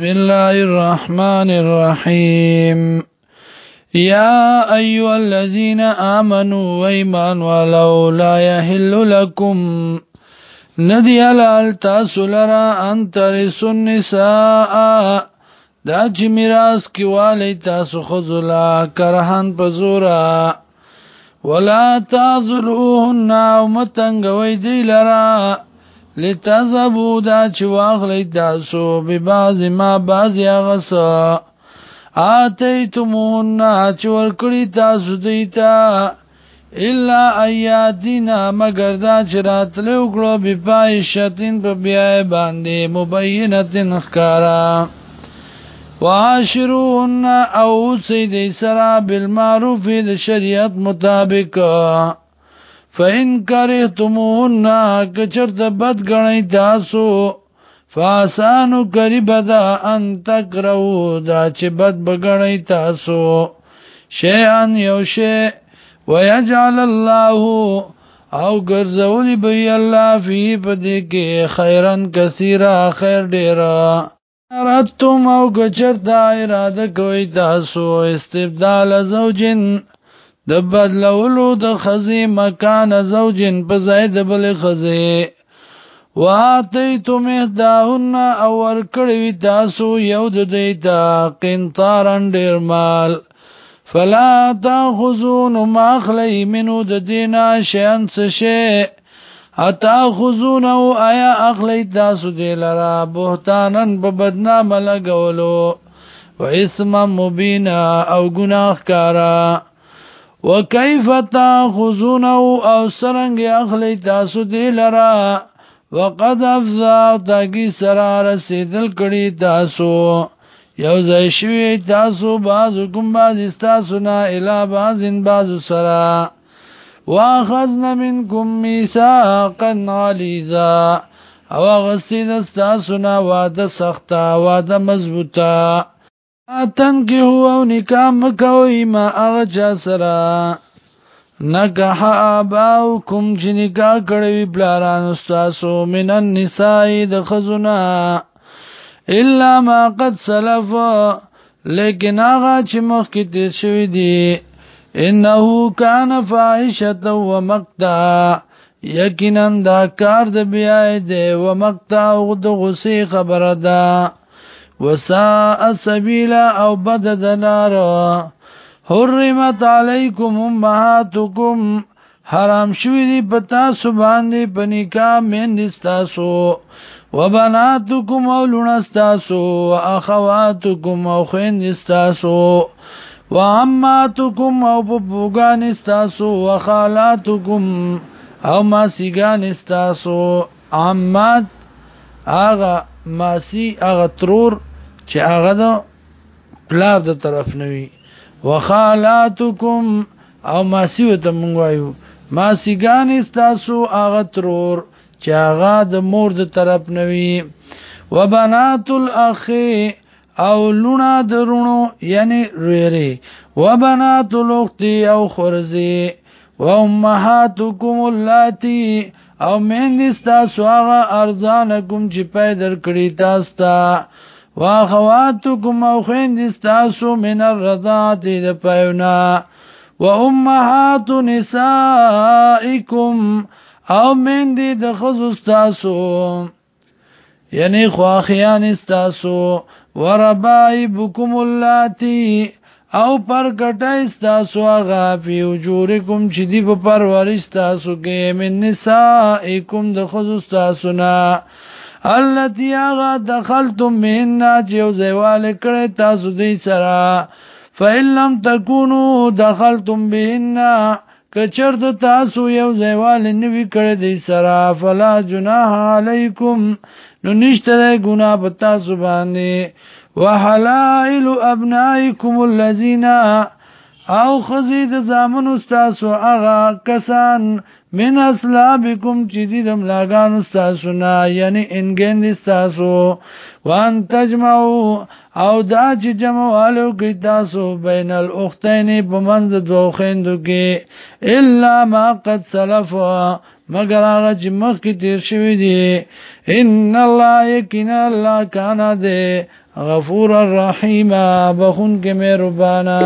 بسم الله الرحمن الرحيم يا أيها الذين آمنوا وإيمان ولو لا يهل لكم ندي الال تاسو لرا أن ترسوا النساء دا چې میراث کې والی تاسو خذلا کرهن په زورا ولا تعذروهن او متنګوي دی لرا لتذبو دا چې واخلی تاسو به بعضې ما بعضې هغهسه آتیتمونا چې ورکړی تاسو دیتا الا ایاتینا مگر دا چې راتلی وکړو بی پایشتین په بیا باندې مبینتن ښکارا وعاشرون او سیدی سرا بالمعروف د شریعت مطابق فإن كرهتمون کچر د بد غنی تاسو فاسانو قریب دا ان تکرو دا چې بد بغنی تاسو شیان یو شی ويجعل الله او ګرځول به الله فی پدې کې خیرن کثیره خیر ډیره راتم او ګچر دا اراده کوي تاسو استبدال زوجین د بدلولو د خزي مکان زوجن په زید بل خزي واتیتم اهداهن او ورکړی تاسو یو د دې تا قنطارن ډیر مال فلا تاخذون ما خلی منو د دینا شیان څه شی اتا خذون او آیا اخلی تاسو دې لرا بهتانن په بدنامه لګولو و اسم مبینا او گناہ کارا وکيف تاخذونه او سرنګ اخلي تاسو دې لرا وقد افزا تاګي سرا رسیدل کړي تاسو یو ځای شوي تاسو باز کوم باز تاسو نه الا بازن باز سرا واخذنا منكم ميثاقا غليظا او غسید تاسو نه واده سخته واده مضبوطه اتن کې هو او نکاح مکوي ما هغه چا سره نکاح اباو کوم چې نکاح کړوي بلاران استاسو من النساء د خزنا الا ما قد سلف لیکن هغه چې مخکې تیر شوی دی انه کان فاحشه و مقتا یقینا دا کار د بیا دی و مقتا او د غصې خبره ده وساء سبیل او بد دلار حرمت علیکم امهاتکم حرام شوی دی پتا سبحان دی پنیکا من دستاسو و بناتکم او لونستاسو و اخواتکم او خویندستاسو و عماتکم او پپوگانستاسو و خالاتکم او ماسیگانستاسو عمات آغا ماسی آغا ترور چې هغه د پلار د طرف نوي وخالاتکم او ماسی وته مونږ وایو ماسیګان استاسو هغه ترور چې هغه د مور د طرف نوي وبنات الاخي او لونا درونو یعنی ریری وبنات الاختی او خرزی و امهاتکم اللاتی او میندستا سواغا ارزانکم چې پیدر کړی تاستا واخواتکم او خویند استاسو من الرضاعت د پایونا و امهات نسائکم او من دی د خزو استاسو یعنی خواخیان استاسو و ربائبکم اللاتی او پر کټای استاسو هغه په وجورکم چې دی په پرورش تاسو کې من نسائکم د خزو استاسو نه التي اغا دخلتم منا جو زوال کړه تاسو دې سره فإن لم تكونوا دخلتم بهن کچرد تاسو یو زیوال نوی کړی دی سره فلا جناح علیکم نو نشته ګناه په تاسو باندې وحلائل ابنائکم الذين او خزی د زامن استاسو اغا کسان من اصلابکم چی دی دم لاغان استاسو نا یعنی انگین دی استاسو وان تجمعو او دا چی جمعوالو کی تاسو بین الاختینی بمند دو خیندو کی الا ما قد سلفو مگر آغا چی مخ کی تیر شوی دی ان اللہ یکین اللہ کانا دے غفور الرحیم بخون کے مہربانا